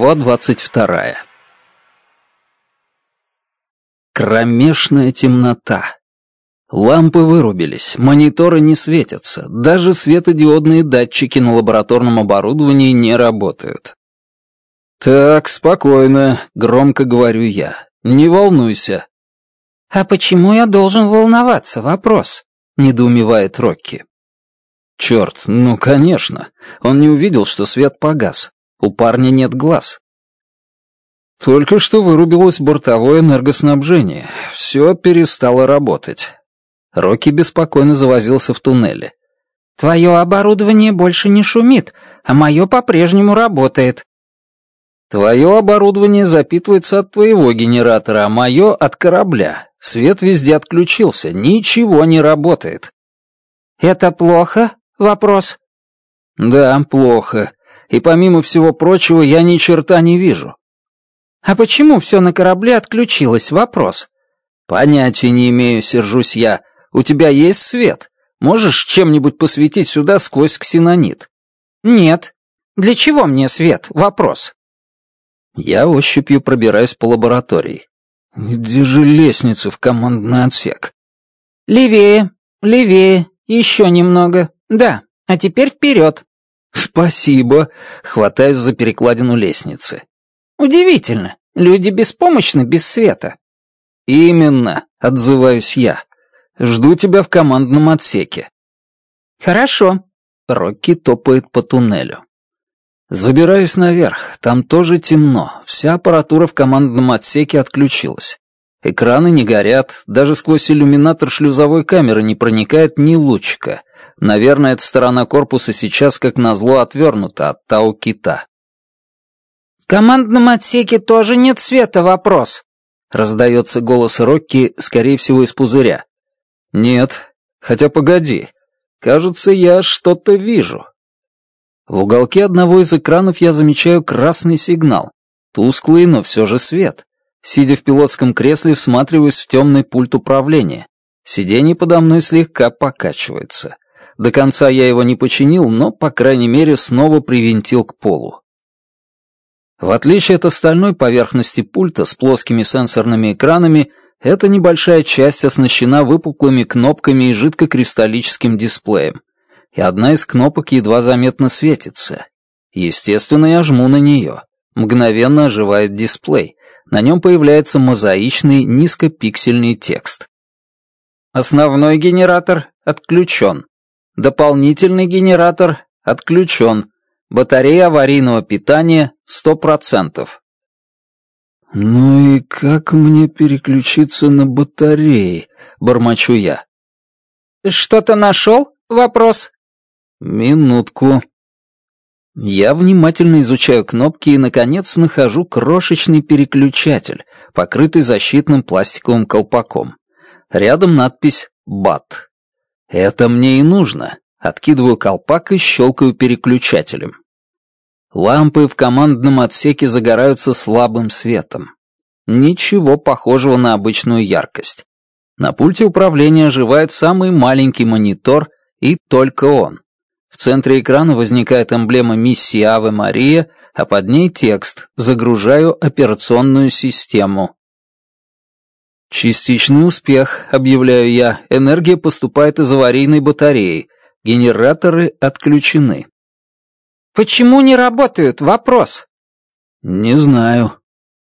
Глава двадцать вторая Кромешная темнота. Лампы вырубились, мониторы не светятся, даже светодиодные датчики на лабораторном оборудовании не работают. «Так, спокойно», — громко говорю я. «Не волнуйся». «А почему я должен волноваться? Вопрос», — недоумевает Рокки. «Черт, ну, конечно. Он не увидел, что свет погас. У парня нет глаз. Только что вырубилось бортовое энергоснабжение. Все перестало работать. Рокки беспокойно завозился в туннеле. «Твое оборудование больше не шумит, а мое по-прежнему работает». «Твое оборудование запитывается от твоего генератора, а мое — от корабля. Свет везде отключился, ничего не работает». «Это плохо?» — вопрос. «Да, плохо и помимо всего прочего я ни черта не вижу. А почему все на корабле отключилось? Вопрос. Понятия не имею, сержусь я. У тебя есть свет? Можешь чем-нибудь посветить сюда сквозь ксенонит? Нет. Для чего мне свет? Вопрос. Я ощупью пробираюсь по лаборатории. Где же лестница в командный отсек? Левее, левее, еще немного. Да, а теперь вперед. «Спасибо», — хватаюсь за перекладину лестницы. «Удивительно. Люди беспомощны без света». «Именно», — отзываюсь я. «Жду тебя в командном отсеке». «Хорошо». Рокки топает по туннелю. Забираюсь наверх, там тоже темно, вся аппаратура в командном отсеке отключилась. Экраны не горят, даже сквозь иллюминатор шлюзовой камеры не проникает ни лучика. Наверное, эта сторона корпуса сейчас, как назло, отвернута от Тау Кита. «В командном отсеке тоже нет света, вопрос!» Раздается голос Рокки, скорее всего, из пузыря. «Нет. Хотя погоди. Кажется, я что-то вижу». В уголке одного из экранов я замечаю красный сигнал. Тусклый, но все же свет. Сидя в пилотском кресле, всматриваюсь в темный пульт управления. Сиденье подо мной слегка покачивается. До конца я его не починил, но, по крайней мере, снова привинтил к полу. В отличие от остальной поверхности пульта с плоскими сенсорными экранами, эта небольшая часть оснащена выпуклыми кнопками и жидкокристаллическим дисплеем, и одна из кнопок едва заметно светится. Естественно, я жму на нее. Мгновенно оживает дисплей. На нем появляется мозаичный низкопиксельный текст. Основной генератор отключен. Дополнительный генератор отключен. Батарея аварийного питания 100%. «Ну и как мне переключиться на батареи?» — бормочу я. «Что-то нашел? Вопрос?» «Минутку». Я внимательно изучаю кнопки и, наконец, нахожу крошечный переключатель, покрытый защитным пластиковым колпаком. Рядом надпись «БАТ». Это мне и нужно. Откидываю колпак и щелкаю переключателем. Лампы в командном отсеке загораются слабым светом. Ничего похожего на обычную яркость. На пульте управления оживает самый маленький монитор, и только он. В центре экрана возникает эмблема миссии Авы Мария, а под ней текст «Загружаю операционную систему». Частичный успех, объявляю я. Энергия поступает из аварийной батареи. Генераторы отключены. Почему не работают? Вопрос. Не знаю.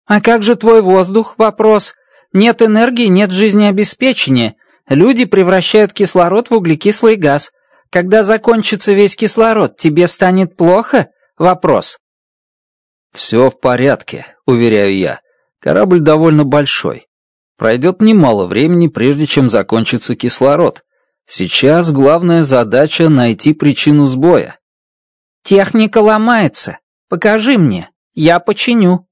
А как же твой воздух? Вопрос. Нет энергии, нет жизнеобеспечения. Люди превращают кислород в углекислый газ. Когда закончится весь кислород, тебе станет плохо? Вопрос. Все в порядке, уверяю я. Корабль довольно большой. Пройдет немало времени, прежде чем закончится кислород. Сейчас главная задача — найти причину сбоя. «Техника ломается. Покажи мне. Я починю».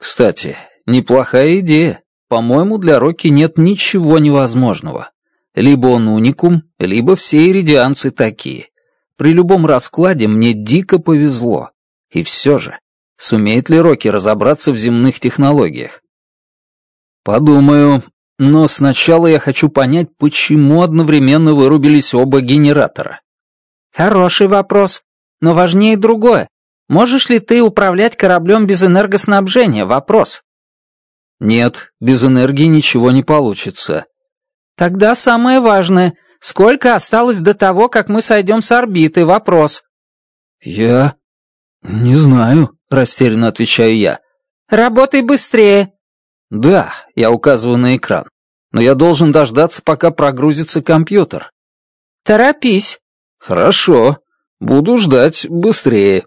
Кстати, неплохая идея. По-моему, для Рокки нет ничего невозможного. Либо он уникум, либо все иридианцы такие. При любом раскладе мне дико повезло. И все же, сумеет ли Рокки разобраться в земных технологиях? «Подумаю, но сначала я хочу понять, почему одновременно вырубились оба генератора». «Хороший вопрос, но важнее другое. Можешь ли ты управлять кораблем без энергоснабжения? Вопрос». «Нет, без энергии ничего не получится». «Тогда самое важное. Сколько осталось до того, как мы сойдем с орбиты? Вопрос». «Я... не знаю», — растерянно отвечаю я. «Работай быстрее», да, я указываю на экран. Но я должен дождаться, пока прогрузится компьютер. Торопись. Хорошо. Буду ждать быстрее.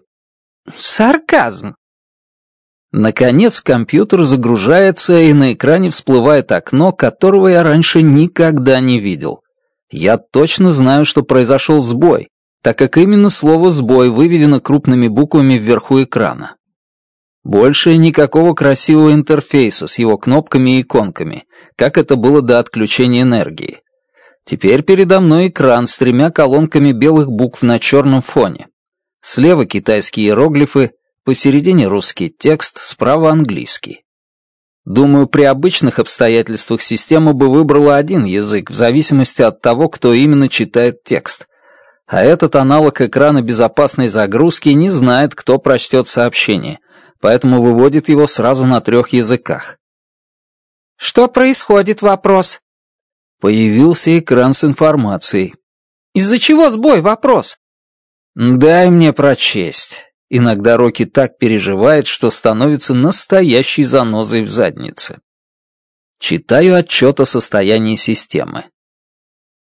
Сарказм. Наконец компьютер загружается, и на экране всплывает окно, которого я раньше никогда не видел. Я точно знаю, что произошел сбой, так как именно слово «сбой» выведено крупными буквами вверху экрана. Больше никакого красивого интерфейса с его кнопками и иконками, как это было до отключения энергии. Теперь передо мной экран с тремя колонками белых букв на черном фоне. Слева китайские иероглифы, посередине русский текст, справа английский. Думаю, при обычных обстоятельствах система бы выбрала один язык в зависимости от того, кто именно читает текст. А этот аналог экрана безопасной загрузки не знает, кто прочтет сообщение — поэтому выводит его сразу на трех языках. «Что происходит?» — вопрос. Появился экран с информацией. «Из-за чего сбой?» — вопрос. «Дай мне прочесть». Иногда Рокки так переживает, что становится настоящей занозой в заднице. Читаю отчет о состоянии системы.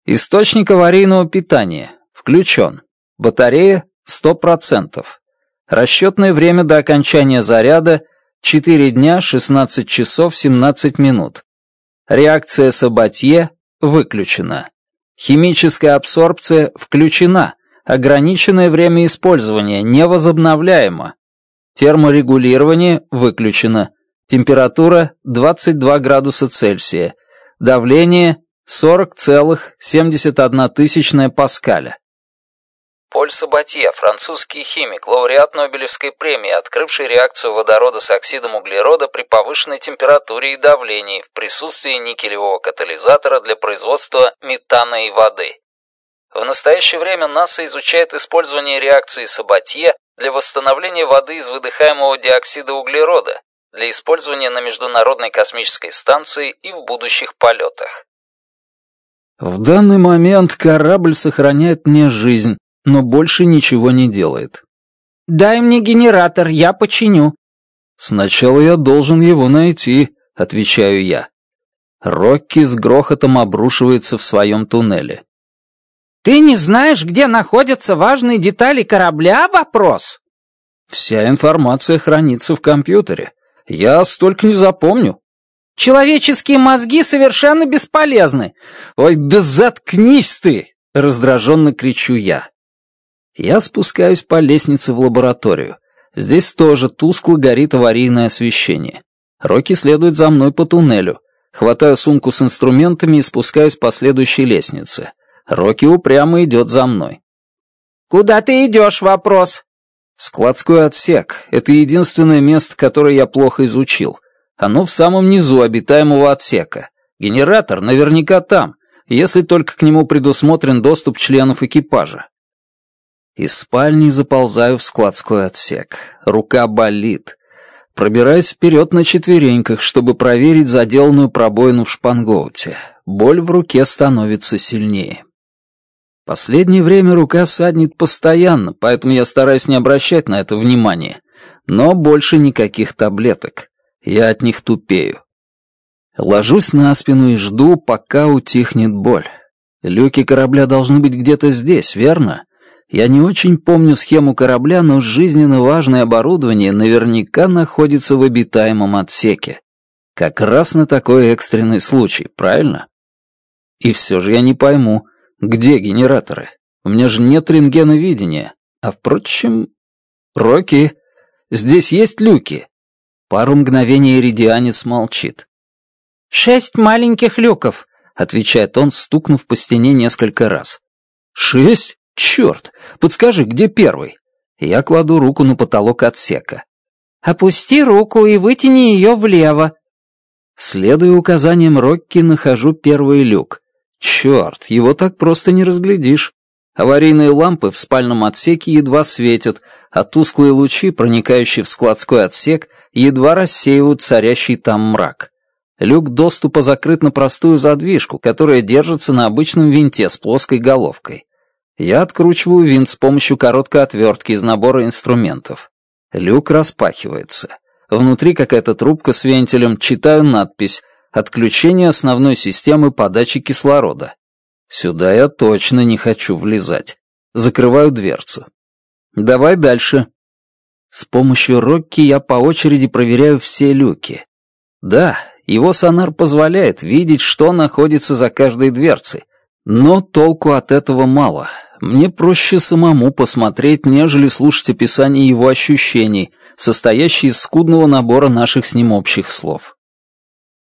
Источник аварийного питания. Включен. Батарея 100%. Расчетное время до окончания заряда — 4 дня 16 часов 17 минут. Реакция Сабатье выключена. Химическая абсорбция включена. Ограниченное время использования невозобновляемо. Терморегулирование выключено. Температура 22 градуса Цельсия. Давление 40,71 паскаля. Поль Саботье, французский химик, лауреат Нобелевской премии, открывший реакцию водорода с оксидом углерода при повышенной температуре и давлении в присутствии никелевого катализатора для производства метана и воды. В настоящее время НАСА изучает использование реакции Саботье для восстановления воды из выдыхаемого диоксида углерода для использования на Международной космической станции и в будущих полетах. В данный момент корабль сохраняет мне жизнь, но больше ничего не делает. «Дай мне генератор, я починю». «Сначала я должен его найти», — отвечаю я. Рокки с грохотом обрушивается в своем туннеле. «Ты не знаешь, где находятся важные детали корабля?» Вопрос. «Вся информация хранится в компьютере. Я столько не запомню». «Человеческие мозги совершенно бесполезны». «Ой, да заткнись ты!» — раздраженно кричу я. Я спускаюсь по лестнице в лабораторию. Здесь тоже тускло горит аварийное освещение. Рокки следует за мной по туннелю. Хватаю сумку с инструментами и спускаюсь по следующей лестнице. Рокки упрямо идет за мной. «Куда ты идешь?» — вопрос. «В складской отсек. Это единственное место, которое я плохо изучил. Оно в самом низу обитаемого отсека. Генератор наверняка там, если только к нему предусмотрен доступ членов экипажа. Из спальни заползаю в складской отсек. Рука болит. Пробираюсь вперед на четвереньках, чтобы проверить заделанную пробоину в шпангоуте. Боль в руке становится сильнее. Последнее время рука саднет постоянно, поэтому я стараюсь не обращать на это внимания. Но больше никаких таблеток. Я от них тупею. Ложусь на спину и жду, пока утихнет боль. Люки корабля должны быть где-то здесь, верно? я не очень помню схему корабля, но жизненно важное оборудование наверняка находится в обитаемом отсеке. Как раз на такой экстренный случай, правильно? И все же я не пойму, где генераторы? У меня же нет рентгена видения. А впрочем... Рокки, здесь есть люки. Пару мгновений иридианец молчит. «Шесть маленьких люков», — отвечает он, стукнув по стене несколько раз. «Шесть?» Черт! Подскажи, где первый?» Я кладу руку на потолок отсека. «Опусти руку и вытяни ее влево». Следуя указаниям Рокки, нахожу первый люк. Черт, его так просто не разглядишь. Аварийные лампы в спальном отсеке едва светят, а тусклые лучи, проникающие в складской отсек, едва рассеивают царящий там мрак. Люк доступа закрыт на простую задвижку, которая держится на обычном винте с плоской головкой. Я откручиваю винт с помощью короткой отвертки из набора инструментов. Люк распахивается. Внутри какая-то трубка с вентилем, читаю надпись «Отключение основной системы подачи кислорода». Сюда я точно не хочу влезать. Закрываю дверцу. Давай дальше. С помощью Рокки я по очереди проверяю все люки. Да, его сонар позволяет видеть, что находится за каждой дверцей, но толку от этого мало. Мне проще самому посмотреть, нежели слушать описание его ощущений, состоящие из скудного набора наших с ним общих слов.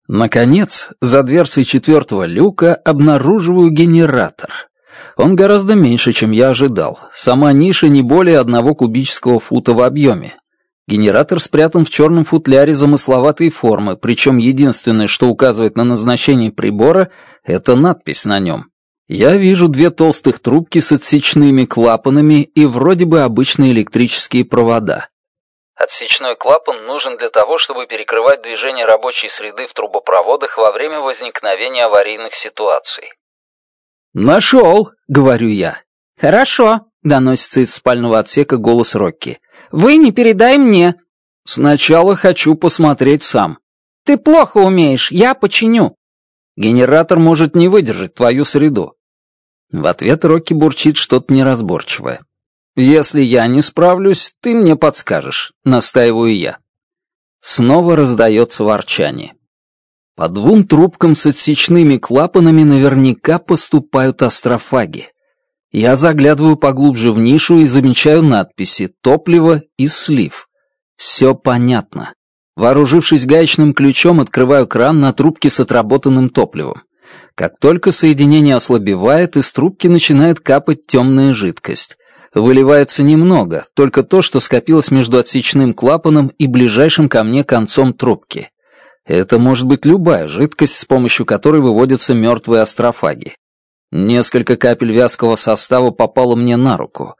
Наконец, за дверцей четвертого люка обнаруживаю генератор. Он гораздо меньше, чем я ожидал. Сама ниша не более одного кубического фута в объеме. Генератор спрятан в черном футляре замысловатой формы, причем единственное, что указывает на назначение прибора, это надпись на нем. Я вижу две толстых трубки с отсечными клапанами и вроде бы обычные электрические провода. Отсечной клапан нужен для того, чтобы перекрывать движение рабочей среды в трубопроводах во время возникновения аварийных ситуаций. «Нашел!» — говорю я. «Хорошо!» — доносится из спального отсека голос Рокки. «Вы не передай мне!» «Сначала хочу посмотреть сам». «Ты плохо умеешь, я починю». «Генератор может не выдержать твою среду. В ответ Рокки бурчит что-то неразборчивое. «Если я не справлюсь, ты мне подскажешь», — настаиваю я. Снова раздается ворчание. По двум трубкам с отсечными клапанами наверняка поступают астрофаги. Я заглядываю поглубже в нишу и замечаю надписи «Топливо» и «Слив». Все понятно. Вооружившись гаечным ключом, открываю кран на трубке с отработанным топливом. Как только соединение ослабевает, из трубки начинает капать темная жидкость. Выливается немного, только то, что скопилось между отсечным клапаном и ближайшим ко мне концом трубки. Это может быть любая жидкость, с помощью которой выводятся мертвые астрофаги. Несколько капель вязкого состава попало мне на руку.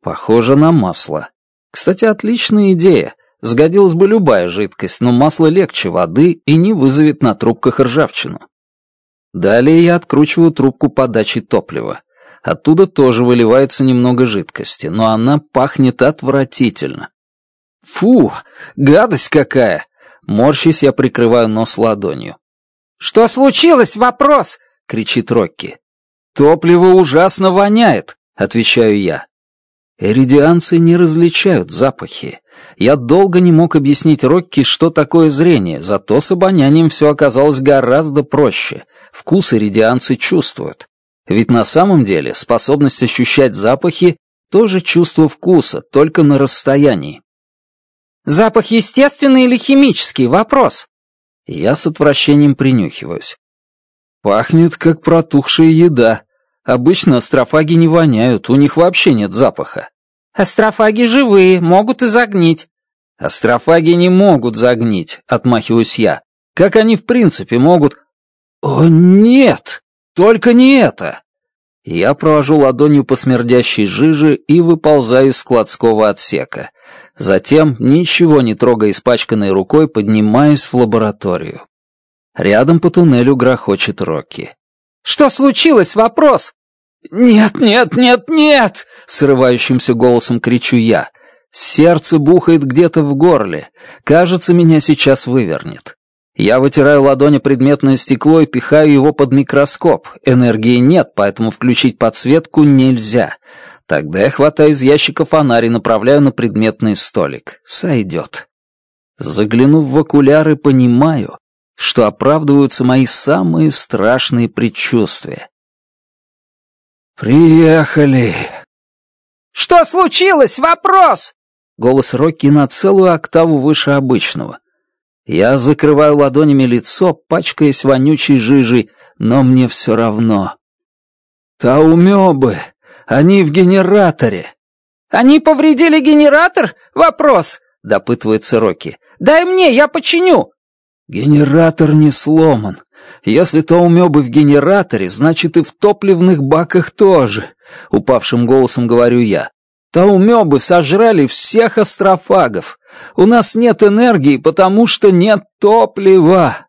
Похоже на масло. Кстати, отличная идея. Сгодилась бы любая жидкость, но масло легче воды и не вызовет на трубках ржавчину. Далее я откручиваю трубку подачи топлива. Оттуда тоже выливается немного жидкости, но она пахнет отвратительно. Фу, гадость какая! Морщись, я прикрываю нос ладонью. «Что случилось? Вопрос!» — кричит Рокки. «Топливо ужасно воняет!» — отвечаю я. Эридианцы не различают запахи. Я долго не мог объяснить Рокки, что такое зрение, зато с обонянием все оказалось гораздо проще — Вкусы редианцы чувствуют. Ведь на самом деле способность ощущать запахи — тоже чувство вкуса, только на расстоянии. «Запах естественный или химический? Вопрос!» Я с отвращением принюхиваюсь. «Пахнет, как протухшая еда. Обычно астрофаги не воняют, у них вообще нет запаха». «Астрофаги живые, могут и загнить». «Астрофаги не могут загнить», — отмахиваюсь я. «Как они в принципе могут...» «О, нет! Только не это!» Я провожу ладонью по смердящей жиже и выползаю из складского отсека. Затем, ничего не трогая испачканной рукой, поднимаюсь в лабораторию. Рядом по туннелю грохочет Рокки. «Что случилось? Вопрос!» «Нет, нет, нет, нет!» — срывающимся голосом кричу я. Сердце бухает где-то в горле. Кажется, меня сейчас вывернет. Я вытираю ладони предметное стекло и пихаю его под микроскоп. Энергии нет, поэтому включить подсветку нельзя. Тогда я хватаю из ящика фонарь и направляю на предметный столик. Сойдет. Заглянув в окуляры, понимаю, что оправдываются мои самые страшные предчувствия. «Приехали!» «Что случилось? Вопрос!» Голос Рокки на целую октаву выше обычного. Я закрываю ладонями лицо, пачкаясь вонючей жижей, но мне все равно. «Таумёбы! Они в генераторе!» «Они повредили генератор? Вопрос!» — допытывается Рокки. «Дай мне, я починю!» «Генератор не сломан. Если таумёбы в генераторе, значит и в топливных баках тоже!» — упавшим голосом говорю я. «Таумёбы сожрали всех астрофагов. У нас нет энергии, потому что нет топлива!»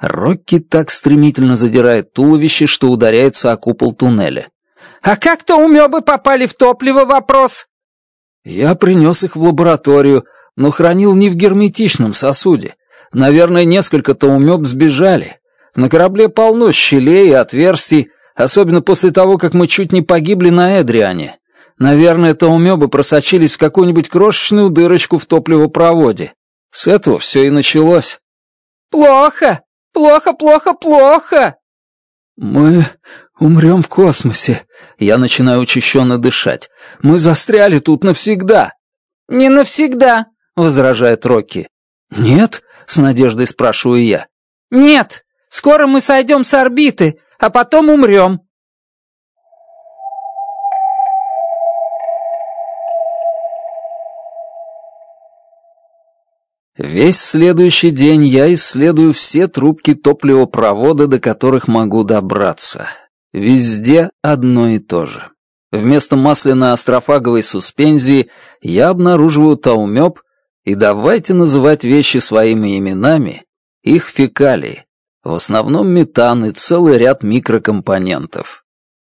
Рокки так стремительно задирает туловище, что ударяется о купол туннеля. «А как-то умёбы попали в топливо, вопрос?» «Я принёс их в лабораторию, но хранил не в герметичном сосуде. Наверное, несколько таумёб сбежали. На корабле полно щелей и отверстий, особенно после того, как мы чуть не погибли на Эдриане. Наверное, это умёбы просочились в какую-нибудь крошечную дырочку в топливопроводе. С этого всё и началось. «Плохо! Плохо, плохо, плохо!» «Мы умрём в космосе!» Я начинаю учащенно дышать. «Мы застряли тут навсегда!» «Не навсегда!» — возражает Рокки. «Нет?» — с надеждой спрашиваю я. «Нет! Скоро мы сойдём с орбиты, а потом умрём. Весь следующий день я исследую все трубки топливопровода, до которых могу добраться. Везде одно и то же. Вместо масляно-астрофаговой суспензии я обнаруживаю таумёб, и давайте называть вещи своими именами, их фекалии, в основном метан и целый ряд микрокомпонентов.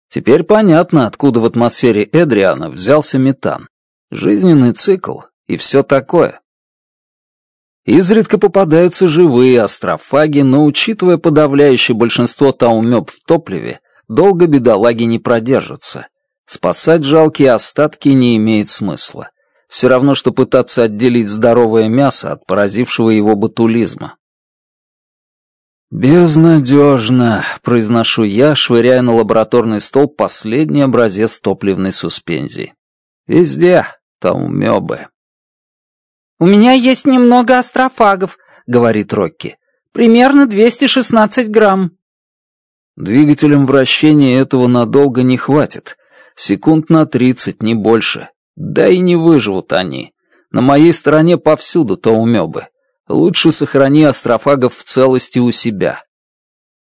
Теперь понятно, откуда в атмосфере Эдриана взялся метан. Жизненный цикл и все такое. Изредка попадаются живые астрофаги, но, учитывая подавляющее большинство таумёб в топливе, долго бедолаги не продержатся. Спасать жалкие остатки не имеет смысла. Все равно, что пытаться отделить здоровое мясо от поразившего его ботулизма. «Безнадежно», — произношу я, швыряя на лабораторный стол последний образец топливной суспензии. «Везде таумебы. «У меня есть немного астрофагов», — говорит Рокки. «Примерно 216 грамм». Двигателем вращения этого надолго не хватит. Секунд на 30, не больше. Да и не выживут они. На моей стороне повсюду то умёбы. Лучше сохрани астрофагов в целости у себя.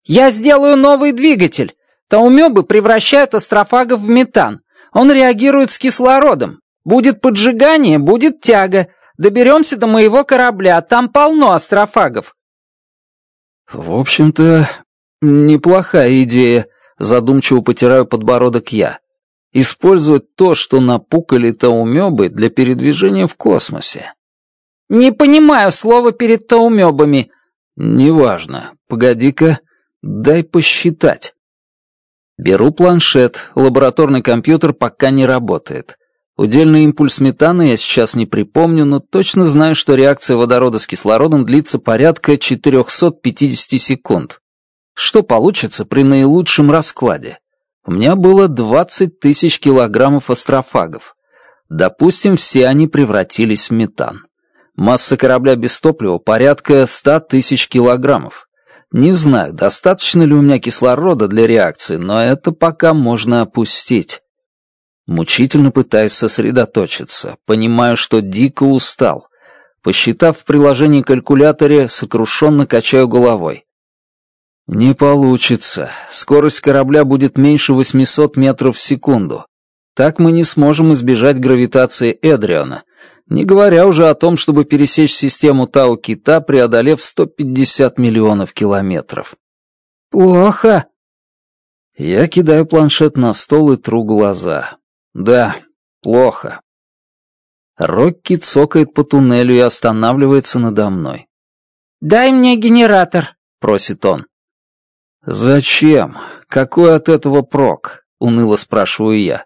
«Я сделаю новый двигатель!» Таумёбы превращают астрофагов в метан. Он реагирует с кислородом. Будет поджигание, будет тяга. Доберемся до моего корабля, а там полно астрофагов». «В общем-то, неплохая идея», — задумчиво потираю подбородок я. «Использовать то, что напукали таумебы для передвижения в космосе». «Не понимаю слова перед таумебами. «Неважно. Погоди-ка, дай посчитать». Беру планшет, лабораторный компьютер пока не работает. Удельный импульс метана я сейчас не припомню, но точно знаю, что реакция водорода с кислородом длится порядка 450 секунд. Что получится при наилучшем раскладе? У меня было 20 тысяч килограммов астрофагов. Допустим, все они превратились в метан. Масса корабля без топлива порядка 100 тысяч килограммов. Не знаю, достаточно ли у меня кислорода для реакции, но это пока можно опустить мучительно пытаясь сосредоточиться, понимая, что дико устал. Посчитав в приложении калькуляторе, сокрушенно качаю головой. «Не получится. Скорость корабля будет меньше 800 метров в секунду. Так мы не сможем избежать гравитации Эдриона, не говоря уже о том, чтобы пересечь систему Тау-Кита, преодолев 150 миллионов километров». «Плохо», я кидаю планшет на стол и тру глаза. Да, плохо. Рокки цокает по туннелю и останавливается надо мной. «Дай мне генератор», — просит он. «Зачем? Какой от этого прок?» — уныло спрашиваю я.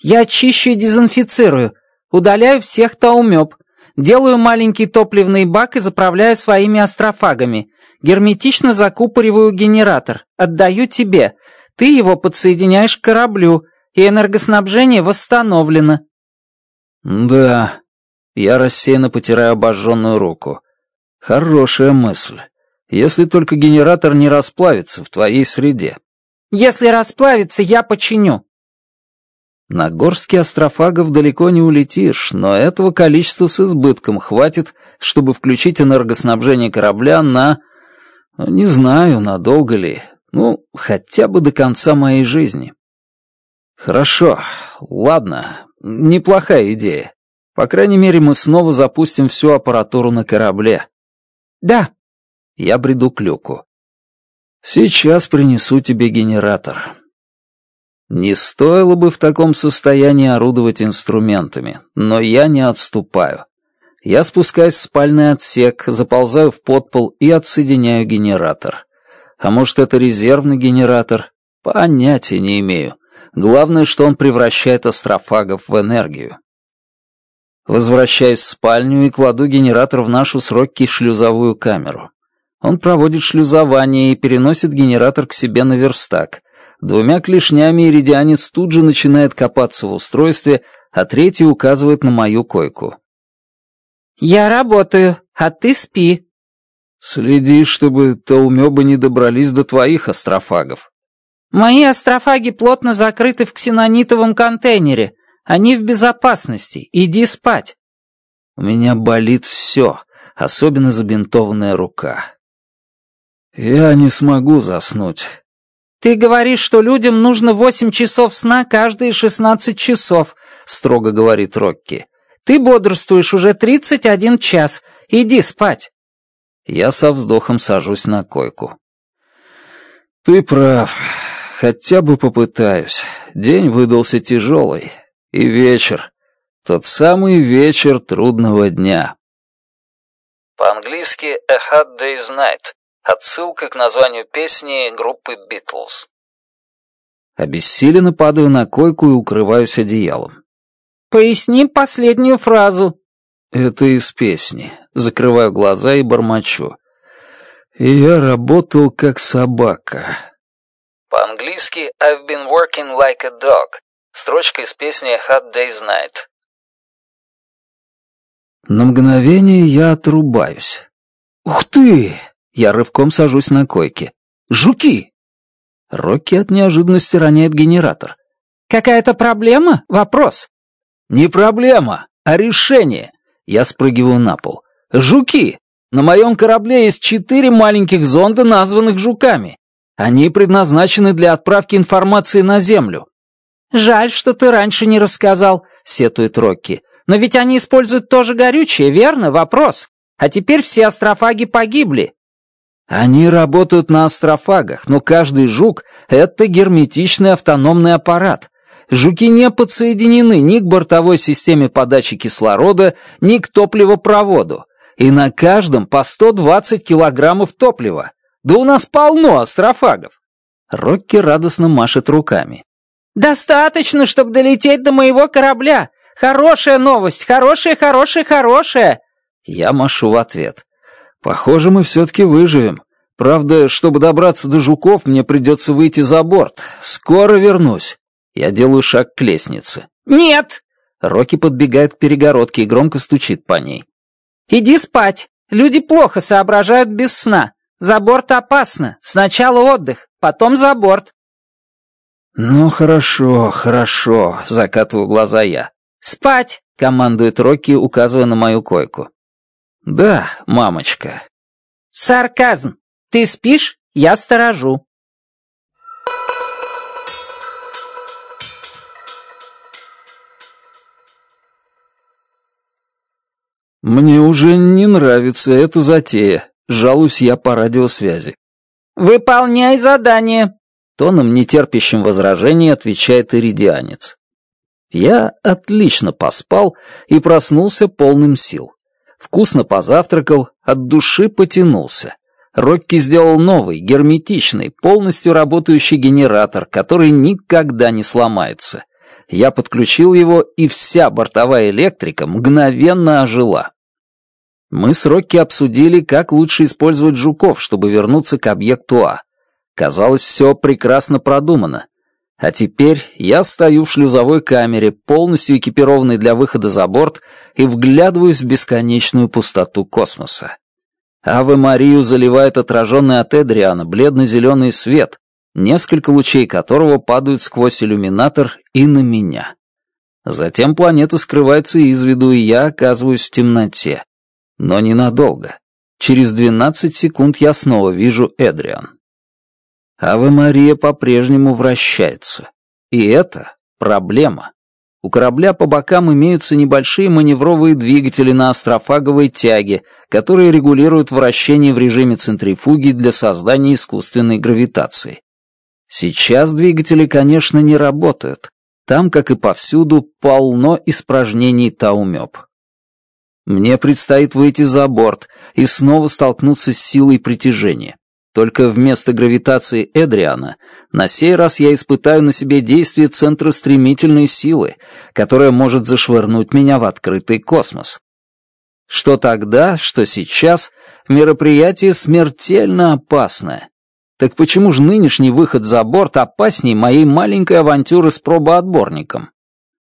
«Я чищу и дезинфицирую, удаляю всех таумёб, делаю маленький топливный бак и заправляю своими астрофагами, герметично закупориваю генератор, отдаю тебе, ты его подсоединяешь к кораблю, и энергоснабжение восстановлено». «Да». Я рассеянно потираю обожженную руку. «Хорошая мысль. Если только генератор не расплавится в твоей среде». «Если расплавится, я починю». На горстке астрофагов далеко не улетишь, но этого количества с избытком хватит, чтобы включить энергоснабжение корабля на... Не знаю, надолго ли. Ну, хотя бы до конца моей жизни. «Хорошо, ладно, неплохая идея. По крайней мере, мы снова запустим всю аппаратуру на корабле». «Да». Я бреду к люку. «Сейчас принесу тебе генератор». Не стоило бы в таком состоянии орудовать инструментами, но я не отступаю. Я спускаюсь в спальный отсек, заползаю в подпол и отсоединяю генератор. А может, это резервный генератор? Понятия не имею. Главное, что он превращает астрофагов в энергию. Возвращаюсь в спальню и кладу генератор в нашу сроки шлюзовую камеру. Он проводит шлюзование и переносит генератор к себе на верстак. Двумя клешнями иридианец тут же начинает копаться в устройстве, а третий указывает на мою койку. «Я работаю, а ты спи». «Следи, чтобы Таумёбы не добрались до твоих астрофагов», Мои астрофаги плотно закрыты в ксенонитовом контейнере. Они в безопасности. Иди спать. У меня болит все, особенно забинтованная рука. Я не смогу заснуть. Ты говоришь, что людям нужно восемь часов сна каждые шестнадцать часов, строго говорит Рокки. Ты бодрствуешь уже тридцать один час. Иди спать. Я со вздохом сажусь на койку. Ты прав. Хотя бы попытаюсь. День выдался тяжелый. И вечер. Тот самый вечер трудного дня. По-английски «A Hard Day's Night» — отсылка к названию песни группы «Битлз». Обессиленно падаю на койку и укрываюсь одеялом. «Поясни последнюю фразу». «Это из песни». Закрываю глаза и бормочу. «Я работал как собака». По-английски «I've been working like a dog». Строчка из песни «Hot Day's Night». На мгновение я отрубаюсь. «Ух ты!» Я рывком сажусь на койке. «Жуки!» Рокки от неожиданности роняет генератор. «Какая-то проблема? Вопрос?» «Не проблема, а решение!» Я спрыгиваю на пол. «Жуки! На моем корабле есть четыре маленьких зонда, названных жуками. Они предназначены для отправки информации на Землю». «Жаль, что ты раньше не рассказал», — сетует Рокки. «Но ведь они используют тоже горючее, верно? Вопрос. А теперь все астрофаги погибли». «Они работают на астрофагах, но каждый жук — это герметичный автономный аппарат. Жуки не подсоединены ни к бортовой системе подачи кислорода, ни к топливопроводу, и на каждом по 120 килограммов топлива. Да у нас полно астрофагов!» Рокки радостно машет руками. «Достаточно, чтобы долететь до моего корабля! Хорошая новость! Хорошая, хорошая, хорошая!» Я машу в ответ. «Похоже, мы все-таки выживем. Правда, чтобы добраться до жуков, мне придется выйти за борт. Скоро вернусь». Я делаю шаг к лестнице. «Нет!» Рокки подбегает к перегородке и громко стучит по ней. «Иди спать. Люди плохо соображают без сна. За борт опасно. Сначала отдых, потом за борт». «Ну хорошо, хорошо», — закатываю глаза я. «Спать!» — командует Рокки, указывая на мою койку. «Да, мамочка». «Сарказм! Ты спишь? Я сторожу». «Мне уже не нравится эта затея», Жалуюсь я по радиосвязи. «Выполняй задание!» Тоном, нетерпящим возражений, отвечает иридианец. Я отлично поспал и проснулся полным сил. Вкусно позавтракал, от души потянулся. Рокки сделал новый, герметичный, полностью работающий генератор, который никогда не сломается. Я подключил его, и вся бортовая электрика мгновенно ожила. Мы с Рокки обсудили, как лучше использовать жуков, чтобы вернуться к объекту А. Казалось, все прекрасно продумано. А теперь я стою в шлюзовой камере, полностью экипированной для выхода за борт, и вглядываюсь в бесконечную пустоту космоса. Аве Марию заливает отраженный от Эдриана бледно-зеленый свет, несколько лучей которого падают сквозь иллюминатор и на меня. Затем планета скрывается из виду, и я оказываюсь в темноте но ненадолго. Через 12 секунд я снова вижу Эдриан. Ава Мария по-прежнему вращается. И это проблема. У корабля по бокам имеются небольшие маневровые двигатели на астрофаговой тяге, которые регулируют вращение в режиме центрифуги для создания искусственной гравитации. Сейчас двигатели, конечно, не работают. Там, как и повсюду, полно испражнений таумёб. Мне предстоит выйти за борт и снова столкнуться с силой притяжения. Только вместо гравитации Эдриана на сей раз я испытаю на себе действие центра стремительной силы, которая может зашвырнуть меня в открытый космос. Что тогда, что сейчас, мероприятие смертельно опасное. Так почему же нынешний выход за борт опасней моей маленькой авантюры с пробоотборником?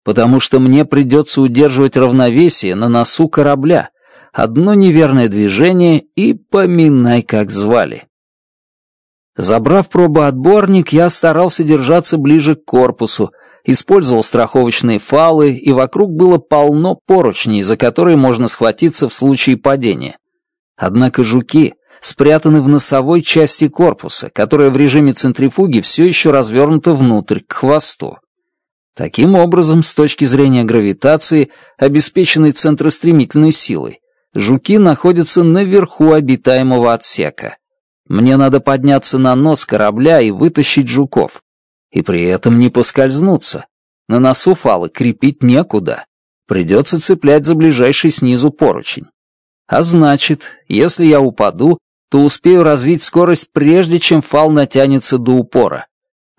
потому что мне придется удерживать равновесие на носу корабля. Одно неверное движение и поминай, как звали. Забрав пробоотборник, я старался держаться ближе к корпусу, использовал страховочные фалы, и вокруг было полно поручней, за которые можно схватиться в случае падения. Однако жуки спрятаны в носовой части корпуса, которая в режиме центрифуги все еще развернута внутрь, к хвосту. Таким образом, с точки зрения гравитации, обеспеченной центростремительной силой, жуки находятся наверху обитаемого отсека. Мне надо подняться на нос корабля и вытащить жуков. И при этом не поскользнуться. На носу фалы крепить некуда. Придется цеплять за ближайший снизу поручень. А значит, если я упаду, то успею развить скорость, прежде чем фал натянется до упора.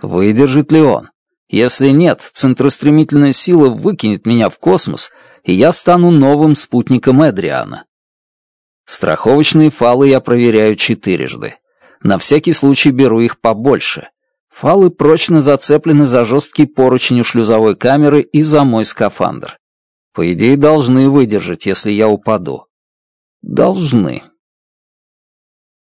Выдержит ли он? Если нет, центр сила выкинет меня в космос, и я стану новым спутником Эдриана. Страховочные фалы я проверяю четырежды. На всякий случай беру их побольше. Фалы прочно зацеплены за жесткий поручень у шлюзовой камеры и за мой скафандр. По идее, должны выдержать, если я упаду. Должны.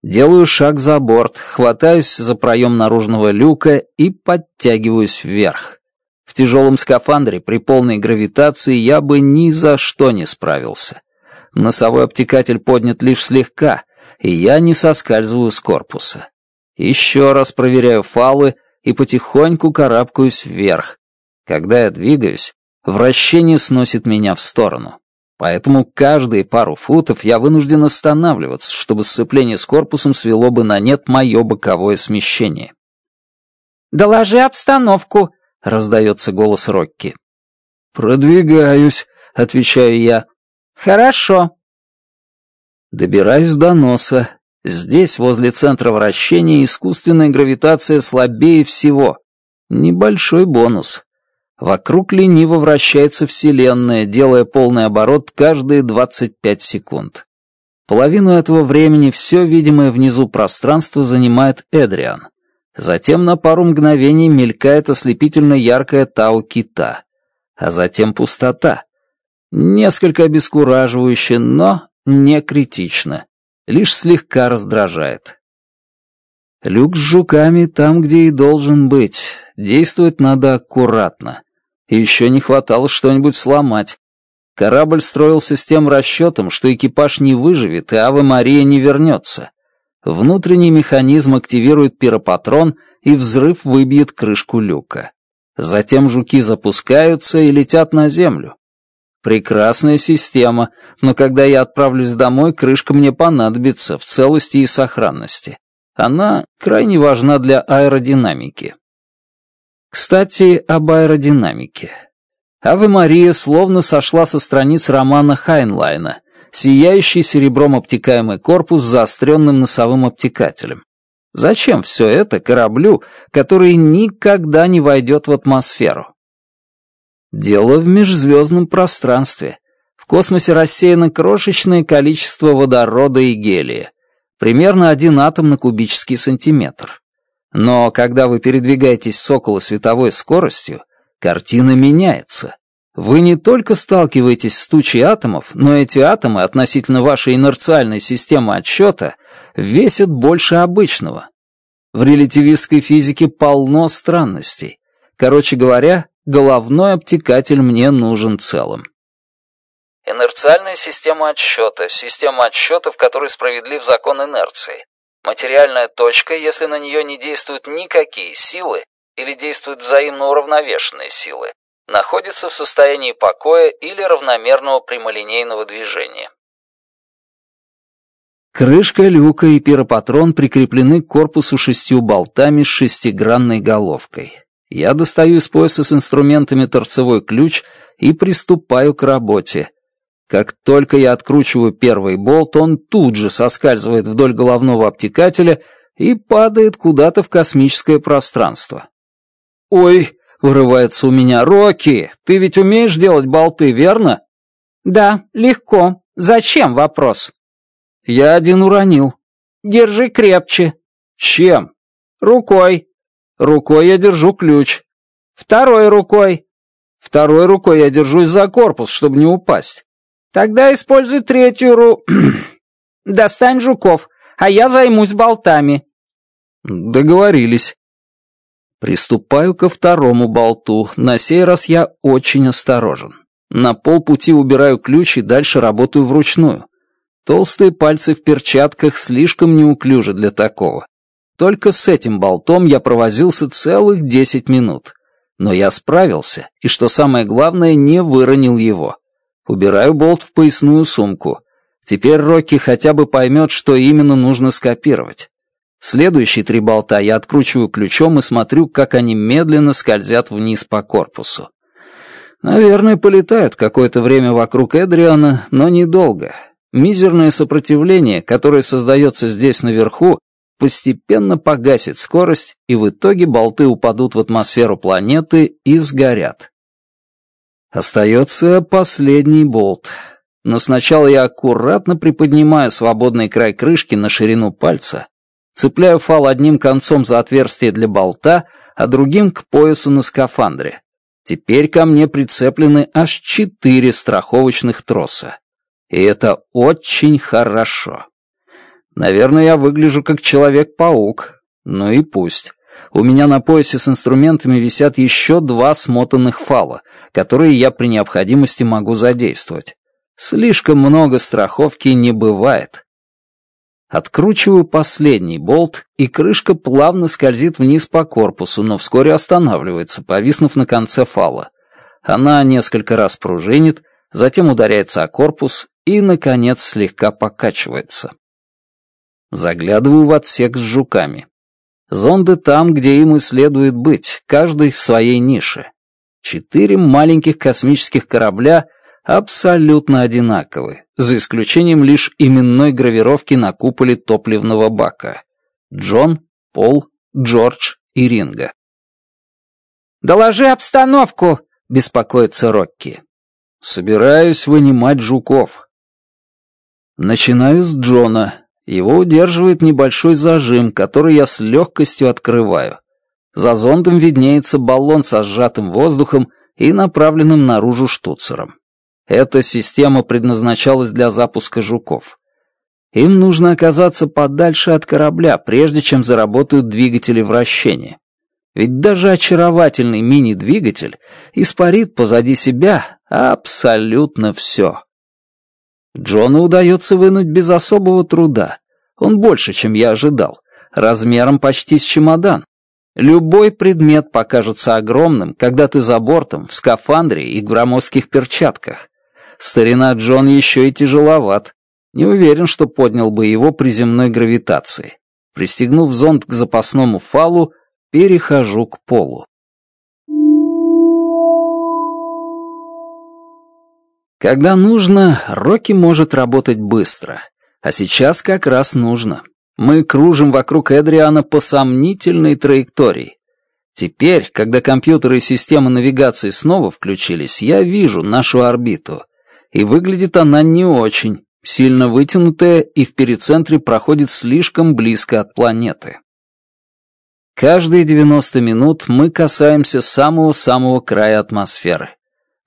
Делаю шаг за борт, хватаюсь за проем наружного люка и подтягиваюсь вверх. В тяжелом скафандре при полной гравитации я бы ни за что не справился. Носовой обтекатель поднят лишь слегка, и я не соскальзываю с корпуса. Еще раз проверяю фалы и потихоньку карабкаюсь вверх. Когда я двигаюсь, вращение сносит меня в сторону. Поэтому каждые пару футов я вынужден останавливаться, чтобы сцепление с корпусом свело бы на нет мое боковое смещение. «Доложи обстановку», — раздается голос Рокки. «Продвигаюсь», — отвечаю я. «Хорошо». Добираюсь до носа. Здесь, возле центра вращения, искусственная гравитация слабее всего. Небольшой бонус. Вокруг лениво вращается Вселенная, делая полный оборот каждые 25 секунд. Половину этого времени все видимое внизу пространство занимает Эдриан. Затем на пару мгновений мелькает ослепительно яркая тау кита. А затем пустота. Несколько обескураживающе, но не критично. Лишь слегка раздражает. Люк с жуками там, где и должен быть. Действовать надо аккуратно. И еще не хватало что-нибудь сломать. Корабль строился с тем расчетом, что экипаж не выживет, и Ава Мария не вернется. Внутренний механизм активирует пиропатрон, и взрыв выбьет крышку люка. Затем жуки запускаются и летят на землю. Прекрасная система, но когда я отправлюсь домой, крышка мне понадобится в целости и сохранности. Она крайне важна для аэродинамики. Кстати, об аэродинамике. Ава Мария словно сошла со страниц романа Хайнлайна, сияющий серебром обтекаемый корпус с заостренным носовым обтекателем. Зачем все это кораблю, который никогда не войдет в атмосферу? Дело в межзвездном пространстве. В космосе рассеяно крошечное количество водорода и гелия. Примерно один атом на кубический сантиметр. Но когда вы передвигаетесь с около световой скоростью, картина меняется. Вы не только сталкиваетесь с тучей атомов, но эти атомы относительно вашей инерциальной системы отсчета весят больше обычного. В релятивистской физике полно странностей. Короче говоря, головной обтекатель мне нужен целым. Инерциальная система отсчета – система отсчета, в которой справедлив закон инерции. Материальная точка, если на нее не действуют никакие силы или действуют взаимно уравновешенные силы, находится в состоянии покоя или равномерного прямолинейного движения. Крышка, люка и пиропатрон прикреплены к корпусу шестью болтами с шестигранной головкой. Я достаю из пояса с инструментами торцевой ключ и приступаю к работе, как только я откручиваю первый болт, он тут же соскальзывает вдоль головного обтекателя и падает куда-то в космическое пространство. «Ой!» — вырывается у меня. «Рокки, ты ведь умеешь делать болты, верно?» «Да, легко. Зачем вопрос?» «Я один уронил». «Держи крепче». «Чем?» «Рукой». «Рукой я держу ключ». «Второй рукой». «Второй рукой я держусь за корпус, чтобы не упасть». Тогда используй третью ру... Достань жуков, а я займусь болтами». «Договорились». Приступаю ко второму болту. На сей раз я очень осторожен. На полпути убираю ключ и дальше работаю вручную. Толстые пальцы в перчатках слишком неуклюжи для такого. Только с этим болтом я провозился целых десять минут. Но я справился, и, что самое главное, не выронил его. Убираю болт в поясную сумку. Теперь Рокки хотя бы поймет, что именно нужно скопировать. Следующие три болта я откручиваю ключом и смотрю, как они медленно скользят вниз по корпусу. Наверное, полетают какое-то время вокруг Эдриана, но недолго. Мизерное сопротивление, которое создается здесь наверху, постепенно погасит скорость, и в итоге болты упадут в атмосферу планеты и сгорят. Остается последний болт. Но сначала я аккуратно приподнимаю свободный край крышки на ширину пальца, цепляю фал одним концом за отверстие для болта, а другим к поясу на скафандре. Теперь ко мне прицеплены аж четыре страховочных троса. И это очень хорошо. Наверное, я выгляжу как Человек-паук. Ну и пусть. У меня на поясе с инструментами висят еще два смотанных фала, которые я при необходимости могу задействовать. Слишком много страховки не бывает. Откручиваю последний болт, и крышка плавно скользит вниз по корпусу, но вскоре останавливается, повиснув на конце фала. Она несколько раз пружинит, затем ударяется о корпус и, наконец, слегка покачивается. Заглядываю в отсек с жуками. Зонды там, где им и следует быть, каждый в своей нише. Четыре маленьких космических корабля абсолютно одинаковы, за исключением лишь именной гравировки на куполе топливного бака. Джон, Пол, Джордж и Ринга. «Доложи обстановку!» — беспокоится Рокки. «Собираюсь вынимать жуков». Начинаю с Джона, его удерживает небольшой зажим, который я с легкостью открываю. За зондом виднеется баллон со сжатым воздухом и направленным наружу штуцером. Эта система предназначалась для запуска жуков. Им нужно оказаться подальше от корабля, прежде чем заработают двигатели вращения. Ведь даже очаровательный мини-двигатель испарит позади себя абсолютно все. Джону удается вынуть без особого труда. Он больше, чем я ожидал, размером почти с чемодан. Любой предмет покажется огромным, когда ты за бортом, в скафандре и громоздких перчатках. Старина Джон еще и тяжеловат. Не уверен, что поднял бы его при земной гравитации. Пристегнув зонт к запасному фалу, перехожу к полу. Когда нужно, Рокки может работать быстро. А сейчас как раз нужно. Мы кружим вокруг Эдриана по сомнительной траектории. Теперь, когда компьютеры и системы навигации снова включились, я вижу нашу орбиту. И выглядит она не очень, сильно вытянутая и в перицентре проходит слишком близко от планеты. Каждые 90 минут мы касаемся самого-самого края атмосферы.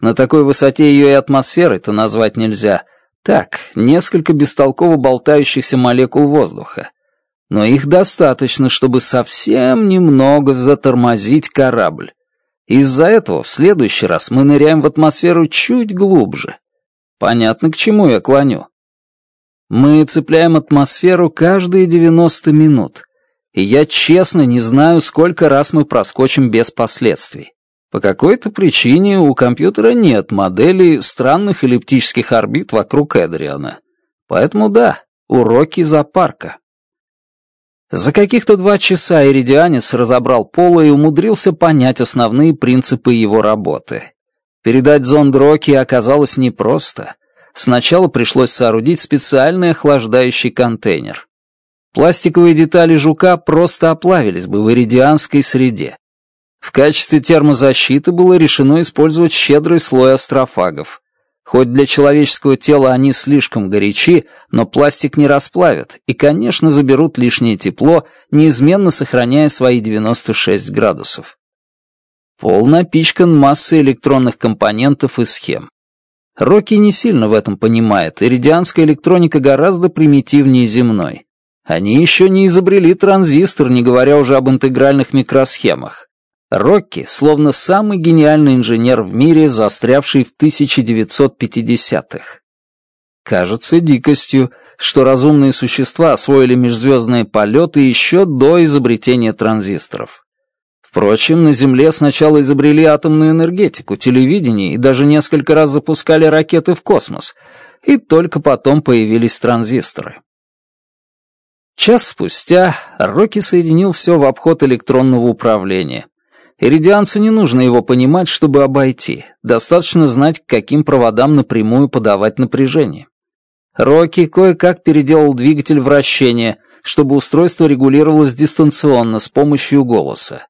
На такой высоте ее и атмосферой-то назвать нельзя. Так, несколько бестолково болтающихся молекул воздуха. Но их достаточно, чтобы совсем немного затормозить корабль. Из-за этого в следующий раз мы ныряем в атмосферу чуть глубже. Понятно, к чему я клоню. Мы цепляем атмосферу каждые 90 минут. И я честно не знаю, сколько раз мы проскочим без последствий. По какой-то причине у компьютера нет моделей странных эллиптических орбит вокруг Эдриана. Поэтому да, уроки зоопарка. За каких-то два часа иридианец разобрал Пола и умудрился понять основные принципы его работы. Передать зонд Роки оказалось непросто. Сначала пришлось соорудить специальный охлаждающий контейнер. Пластиковые детали жука просто оплавились бы в иридианской среде, в качестве термозащиты было решено использовать щедрый слой астрофагов. Хоть для человеческого тела они слишком горячи, но пластик не расплавят и, конечно, заберут лишнее тепло, неизменно сохраняя свои 96 градусов. Пол напичкан массой электронных компонентов и схем. Рокки не сильно в этом понимает, иридианская электроника гораздо примитивнее земной. Они еще не изобрели транзистор, не говоря уже об интегральных микросхемах. Рокки, словно самый гениальный инженер в мире, застрявший в 1950-х. Кажется дикостью, что разумные существа освоили межзвездные полеты еще до изобретения транзисторов. Впрочем, на Земле сначала изобрели атомную энергетику, телевидение и даже несколько раз запускали ракеты в космос, и только потом появились транзисторы. Час спустя Рокки соединил все в обход электронного управления. Иридианцу не нужно его понимать, чтобы обойти. Достаточно знать, к каким проводам напрямую подавать напряжение. Рокки кое-как переделал двигатель вращения, чтобы устройство регулировалось дистанционно с помощью голоса.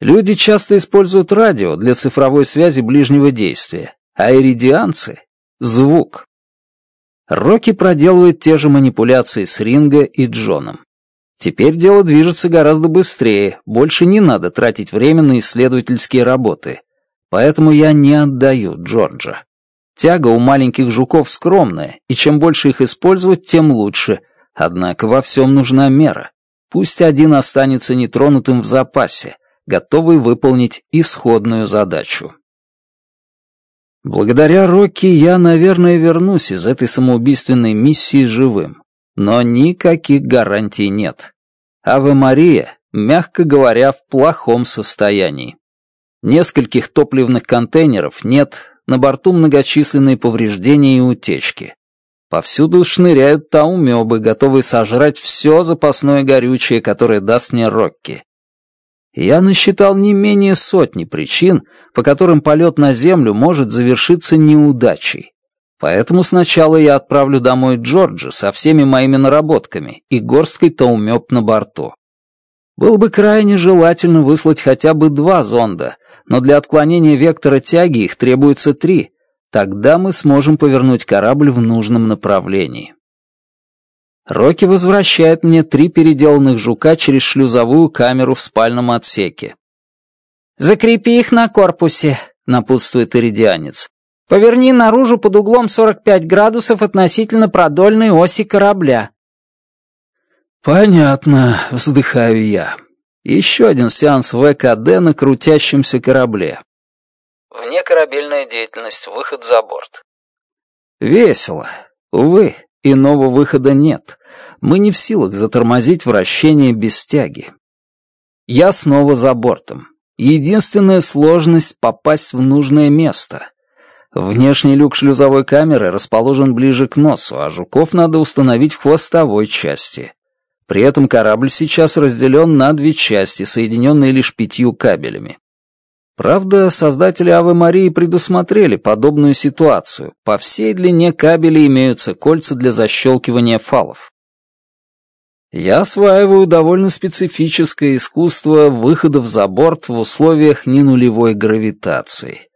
Люди часто используют радио для цифровой связи ближнего действия, а иридианцы — звук. Рокки проделывает те же манипуляции с Ринго и Джоном. Теперь дело движется гораздо быстрее, больше не надо тратить время на исследовательские работы. Поэтому я не отдаю Джорджа. Тяга у маленьких жуков скромная, и чем больше их использовать, тем лучше. Однако во всем нужна мера. Пусть один останется нетронутым в запасе, готовый выполнить исходную задачу. Благодаря Рокки я, наверное, вернусь из этой самоубийственной миссии живым, но никаких гарантий нет. Ава Мария мягко говоря, в плохом состоянии. Нескольких топливных контейнеров нет, на борту многочисленные повреждения и утечки. Повсюду шныряют таумёбы, готовые сожрать все запасное горючее, которое даст мне Рокки. Я насчитал не менее сотни причин, по которым полет на Землю может завершиться неудачей. Поэтому сначала я отправлю домой Джорджа со всеми моими наработками и горсткой таумёп на борту. Было бы крайне желательно выслать хотя бы два зонда, но для отклонения вектора тяги их требуется три. Тогда мы сможем повернуть корабль в нужном направлении. Рокки возвращает мне три переделанных жука через шлюзовую камеру в спальном отсеке. «Закрепи их на корпусе», — напутствует иридианец. Поверни наружу под углом 45 градусов относительно продольной оси корабля». «Понятно», — вздыхаю я. «Еще один сеанс ВКД на крутящемся корабле». «Вне корабельная деятельность, выход за борт». «Весело. Увы, иного выхода нет. Мы не в силах затормозить вращение без тяги. Я снова за бортом. Единственная сложность — попасть в нужное место. Внешний люк шлюзовой камеры расположен ближе к носу, а жуков надо установить в хвостовой части. При этом корабль сейчас разделен на две части, соединенные лишь пятью кабелями. Правда, создатели Авы Марии предусмотрели подобную ситуацию. По всей длине кабеля имеются кольца для защелкивания фалов. Я осваиваю довольно специфическое искусство выходов за борт в условиях ненулевой гравитации.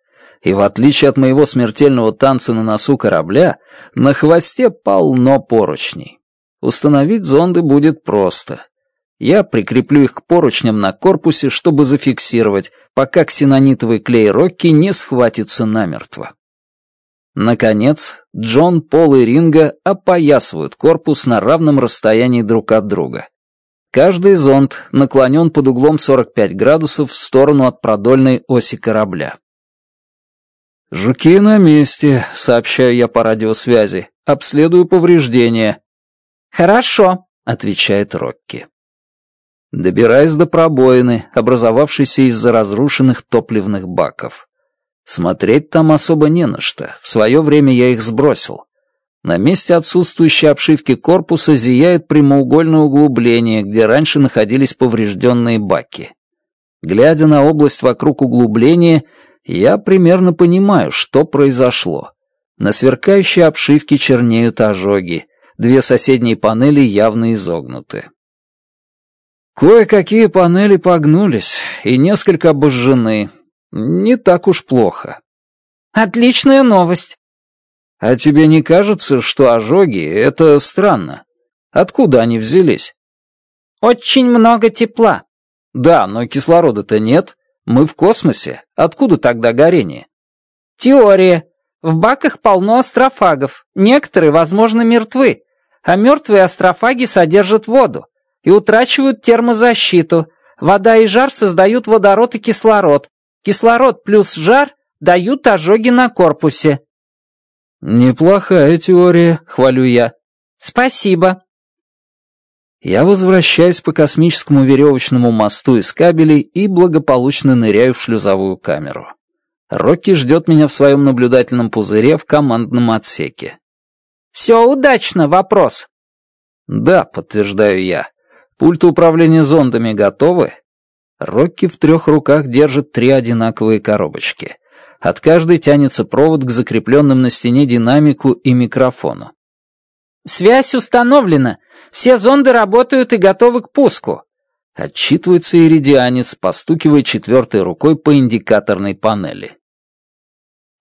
И в отличие от моего смертельного танца на носу корабля, на хвосте полно поручней. Установить зонды будет просто. Я прикреплю их к поручням на корпусе, чтобы зафиксировать, пока ксенонитовый клей Рокки не схватится намертво. Наконец, Джон, Пол и Ринга опоясывают корпус на равном расстоянии друг от друга. Каждый зонд наклонен под углом 45 градусов в сторону от продольной оси корабля. «Жуки на месте», — сообщаю я по радиосвязи. «Обследую повреждения». «Хорошо», — отвечает Рокки. Добираюсь до пробоины, образовавшейся из-за разрушенных топливных баков. Смотреть там особо не на что, в свое время я их сбросил. На месте отсутствующей обшивки корпуса зияет прямоугольное углубление, где раньше находились поврежденные баки. Глядя на область вокруг углубления — я примерно понимаю, что произошло. На сверкающей обшивке чернеют ожоги, две соседние панели явно изогнуты. Кое-какие панели погнулись и несколько обожжены. Не так уж плохо. Отличная новость. А тебе не кажется, что ожоги — это странно? Откуда они взялись? Очень много тепла. Да, но кислорода-то нет. Мы в космосе. Откуда тогда горение? Теория. В баках полно астрофагов. Некоторые, возможно, мертвы. А мертвые астрофаги содержат воду и утрачивают термозащиту. Вода и жар создают водород и кислород. Кислород плюс жар дают ожоги на корпусе. «Неплохая теория», — хвалю я. «Спасибо», я возвращаюсь по космическому веревочному мосту из кабелей и благополучно ныряю в шлюзовую камеру. Рокки ждет меня в своем наблюдательном пузыре в командном отсеке. «Все удачно, вопрос!» «Да», — подтверждаю я. «Пульты управления зондами готовы?» Рокки в трех руках держит три одинаковые коробочки. От каждой тянется провод к закрепленным на стене динамику и микрофону. Связь установлена. Все зонды работают и готовы к пуску. Отчитывается иридианец, постукивая четвертой рукой по индикаторной панели.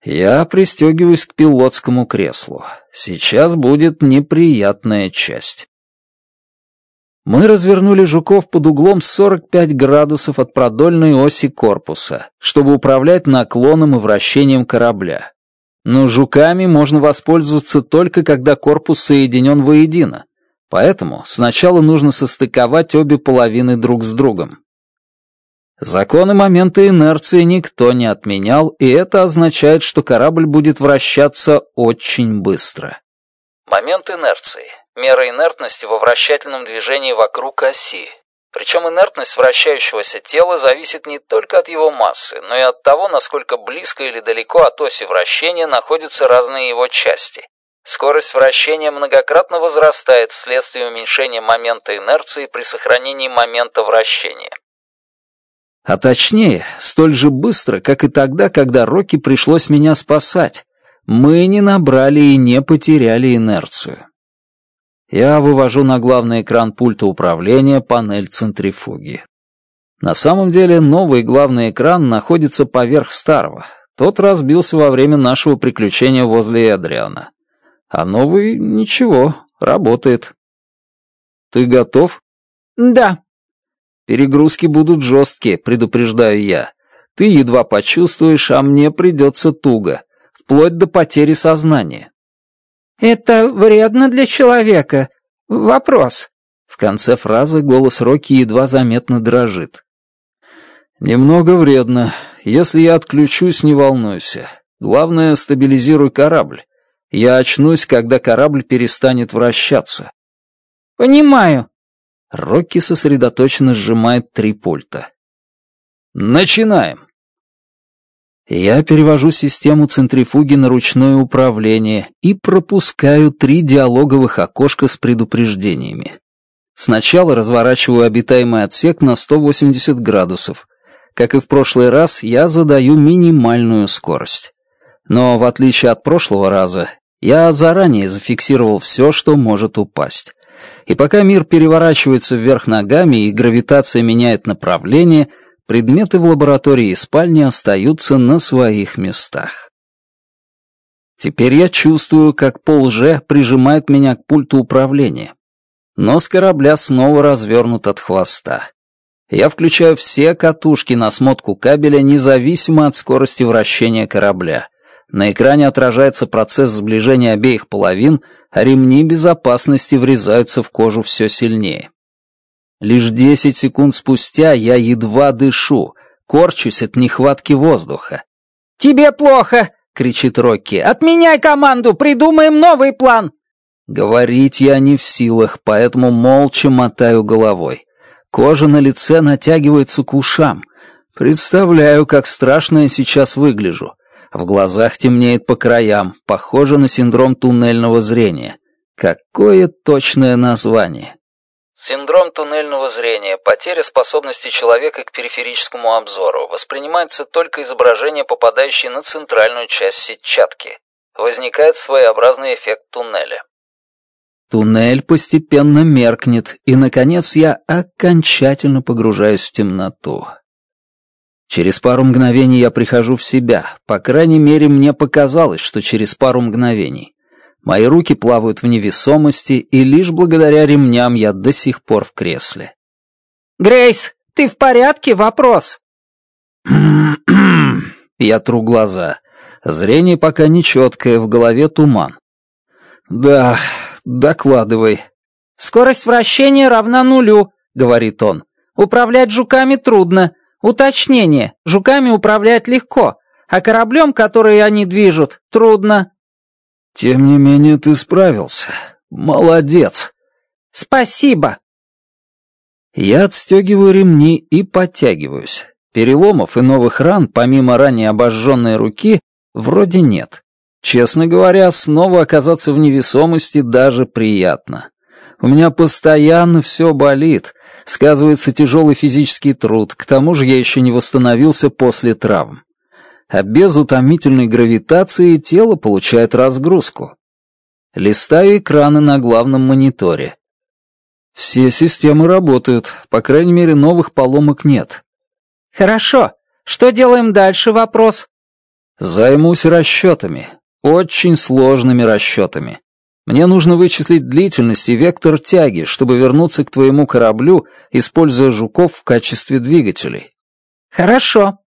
Я пристегиваюсь к пилотскому креслу. Сейчас будет неприятная часть. Мы развернули жуков под углом 45 градусов от продольной оси корпуса, чтобы управлять наклоном и вращением корабля. Но жуками можно воспользоваться только когда корпус соединен воедино. Поэтому сначала нужно состыковать обе половины друг с другом. Законы момента инерции никто не отменял, и это означает, что корабль будет вращаться очень быстро. Момент инерции. Мера инертности во вращательном движении вокруг оси. Причем инертность вращающегося тела зависит не только от его массы, но и от того, насколько близко или далеко от оси вращения находятся разные его части. Скорость вращения многократно возрастает вследствие уменьшения момента инерции при сохранении момента вращения. А точнее, столь же быстро, как и тогда, когда Рокки пришлось меня спасать. Мы не набрали и не потеряли инерцию я вывожу на главный экран пульта управления панель центрифуги. На самом деле новый главный экран находится поверх старого. Тот разбился во время нашего приключения возле Эдриана. А новый ничего, работает. Ты готов? Да. Перегрузки будут жесткие, предупреждаю я. Ты едва почувствуешь, а мне придется туго, вплоть до потери сознания. Это вредно для человека. Вопрос». В конце фразы голос Рокки едва заметно дрожит. «Немного вредно. Если я отключусь, не волнуйся. Главное, стабилизируй корабль. Я очнусь, когда корабль перестанет вращаться». «Понимаю». Рокки сосредоточенно сжимает три пульта. «Начинаем!» Я перевожу систему центрифуги на ручное управление и пропускаю три диалоговых окошка с предупреждениями. Сначала разворачиваю обитаемый отсек на 180 градусов. Как и в прошлый раз, я задаю минимальную скорость. Но в отличие от прошлого раза, я заранее зафиксировал все, что может упасть. И пока мир переворачивается вверх ногами и гравитация меняет направление — предметы в лаборатории и спальне остаются на своих местах. Теперь я чувствую, как пол Ж прижимает меня к пульту управления. Нос корабля снова развернут от хвоста. Я включаю все катушки на смотку кабеля независимо от скорости вращения корабля. На экране отражается процесс сближения обеих половин, а ремни безопасности врезаются в кожу все сильнее. Лишь десять секунд спустя я едва дышу, корчусь от нехватки воздуха. «Тебе плохо!» — кричит Рокки. «Отменяй команду! Придумаем новый план!» Говорить я не в силах, поэтому молча мотаю головой. Кожа на лице натягивается к ушам. Представляю, как страшно я сейчас выгляжу. В глазах темнеет по краям, похоже на синдром туннельного зрения. Какое точное название. Синдром туннельного зрения, потеря способности человека к периферическому обзору, воспринимается только изображение, попадающее на центральную часть сетчатки. Возникает своеобразный эффект туннеля. Туннель постепенно меркнет, и, наконец, я окончательно погружаюсь в темноту. Через пару мгновений я прихожу в себя, по крайней мере, мне показалось, что через пару мгновений. Мои руки плавают в невесомости, и лишь благодаря ремням я до сих пор в кресле. «Грейс, ты в порядке? Вопрос!» Я тру глаза. Зрение пока нечеткое, в голове туман. «Да, докладывай». «Скорость вращения равна нулю», — говорит он. «Управлять жуками трудно. Уточнение, жуками управлять легко, а кораблем, который они движут, трудно. Тем не менее ты справился. Молодец. Спасибо. Я отстегиваю ремни и подтягиваюсь. Переломов и новых ран, помимо ранее обожженной руки, вроде нет. Честно говоря, снова оказаться в невесомости даже приятно. У меня постоянно все болит. Сказывается тяжелый физический труд, к тому же я еще не восстановился после травм а без утомительной гравитации тело получает разгрузку. Листаю экраны на главном мониторе. Все системы работают, по крайней мере, новых поломок нет. Хорошо. Что делаем дальше, вопрос? Займусь расчетами. Очень сложными расчетами. Мне нужно вычислить длительность и вектор тяги, чтобы вернуться к твоему кораблю, используя жуков в качестве двигателей. Хорошо.